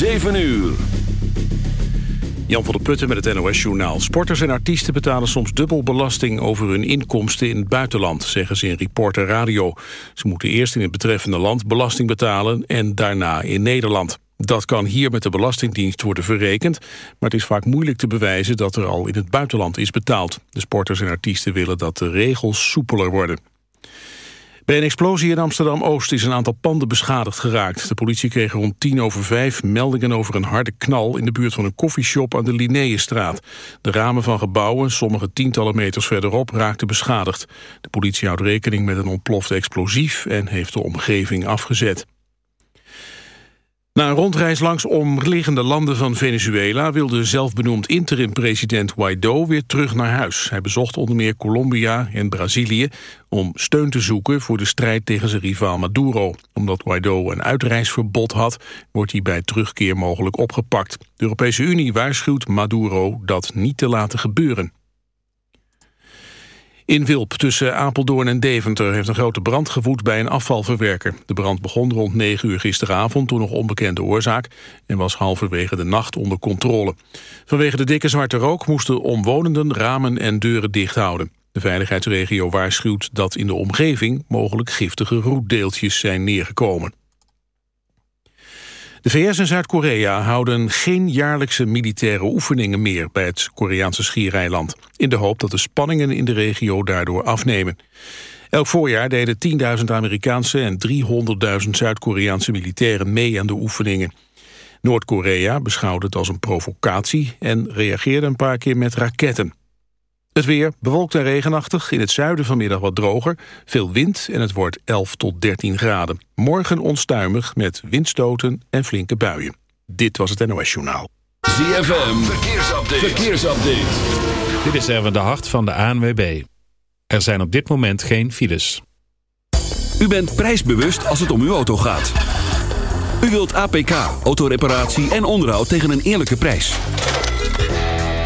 7 uur. Jan van der Putten met het NOS-journaal. Sporters en artiesten betalen soms dubbel belasting over hun inkomsten in het buitenland, zeggen ze in Reporter Radio. Ze moeten eerst in het betreffende land belasting betalen en daarna in Nederland. Dat kan hier met de Belastingdienst worden verrekend, maar het is vaak moeilijk te bewijzen dat er al in het buitenland is betaald. De sporters en artiesten willen dat de regels soepeler worden. Bij een explosie in Amsterdam-Oost is een aantal panden beschadigd geraakt. De politie kreeg rond tien over vijf meldingen over een harde knal... in de buurt van een koffieshop aan de Linnaeusstraat. De ramen van gebouwen, sommige tientallen meters verderop, raakten beschadigd. De politie houdt rekening met een ontploft explosief... en heeft de omgeving afgezet. Na een rondreis langs omliggende landen van Venezuela... wilde zelfbenoemd interim-president Guaido weer terug naar huis. Hij bezocht onder meer Colombia en Brazilië... om steun te zoeken voor de strijd tegen zijn rivaal Maduro. Omdat Guaido een uitreisverbod had... wordt hij bij terugkeer mogelijk opgepakt. De Europese Unie waarschuwt Maduro dat niet te laten gebeuren. In Wilp tussen Apeldoorn en Deventer heeft een grote brand gewoed bij een afvalverwerker. De brand begon rond 9 uur gisteravond door nog onbekende oorzaak en was halverwege de nacht onder controle. Vanwege de dikke zwarte rook moesten omwonenden ramen en deuren dicht houden. De veiligheidsregio waarschuwt dat in de omgeving mogelijk giftige roetdeeltjes zijn neergekomen. De VS en Zuid-Korea houden geen jaarlijkse militaire oefeningen meer bij het Koreaanse schiereiland, in de hoop dat de spanningen in de regio daardoor afnemen. Elk voorjaar deden 10.000 Amerikaanse en 300.000 Zuid-Koreaanse militairen mee aan de oefeningen. Noord-Korea beschouwde het als een provocatie en reageerde een paar keer met raketten. Het weer bewolkt en regenachtig, in het zuiden vanmiddag wat droger. Veel wind en het wordt 11 tot 13 graden. Morgen onstuimig met windstoten en flinke buien. Dit was het NOS Journaal. ZFM, verkeersupdate. verkeersupdate. Dit is Erwin de Hart van de ANWB. Er zijn op dit moment geen files. U bent prijsbewust als het om uw auto gaat. U wilt APK, autoreparatie en onderhoud tegen een eerlijke prijs.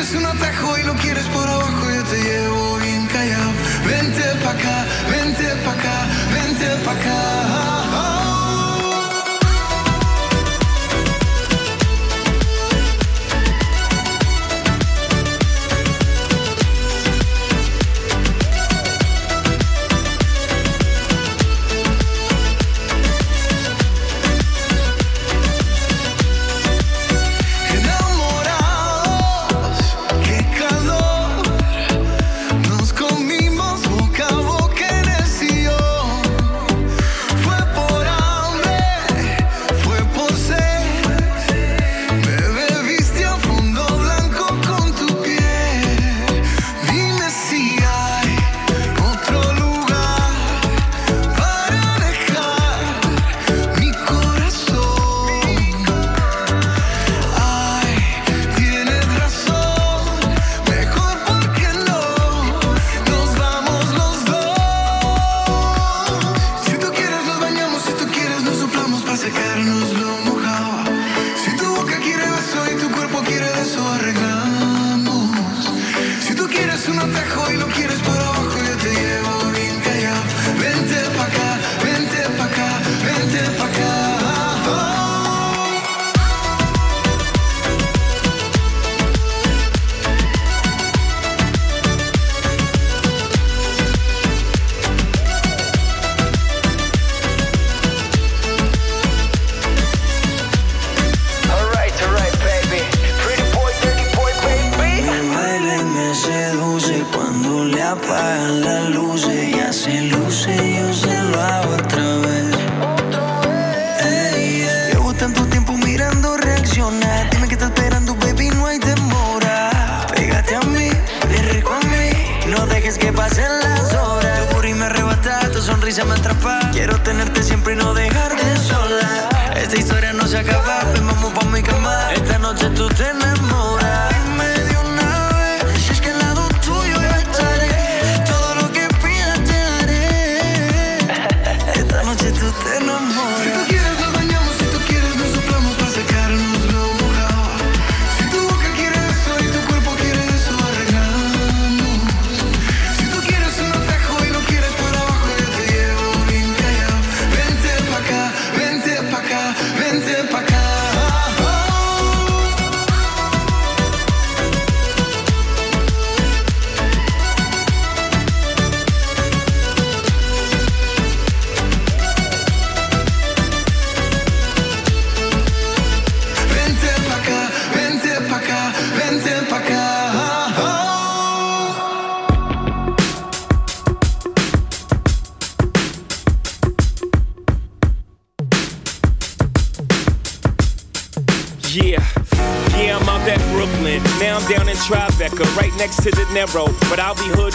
tienes un atajo y lo quieres por abajo, yo te llevo bien callado. Vente pa' acá, vente pa' acá. every know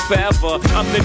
forever. I'm the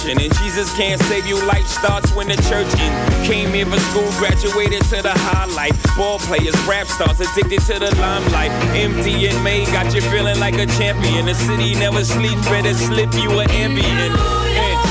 And Jesus can't save you, life starts when the church in. Came here for school, graduated to the highlight. Ball players, rap stars, addicted to the limelight. MTV made, got you feeling like a champion. The city never sleeps, better slip you an Ambien.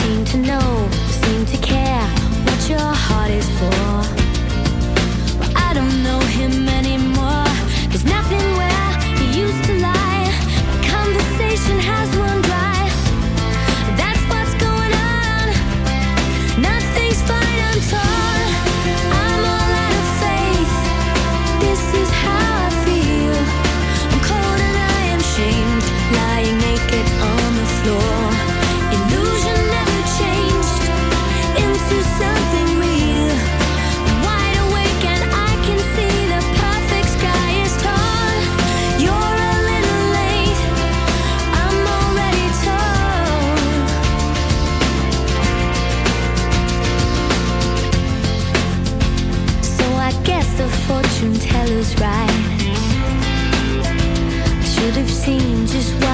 seem to know, seem to care what your heart is for. Well, I don't know him anymore. There's nothing where he used to lie. The conversation has just why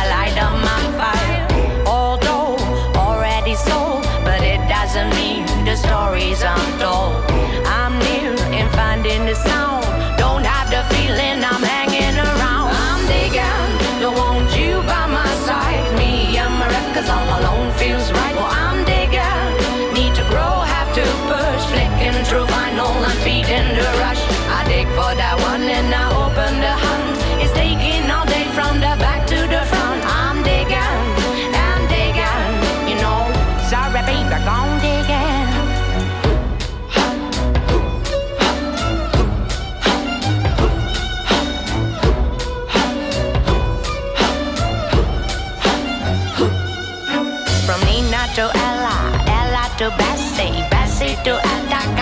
stories untold. Ella to Bessie, Bessie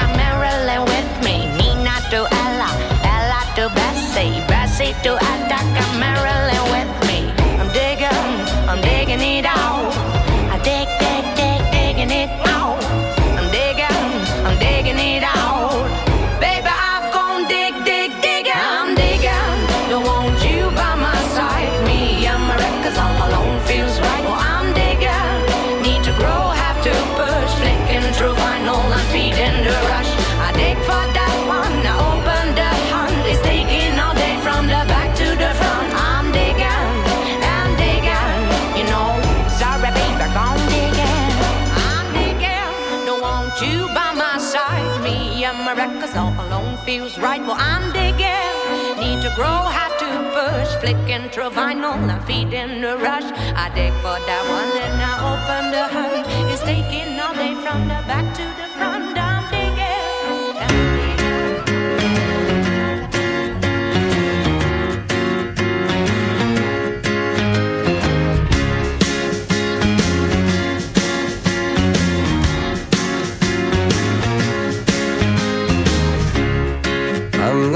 Grow, have to push. Flicking through vinyl and feeding the rush. I dig for that one and I open the hunt. It's taking all day from the back to the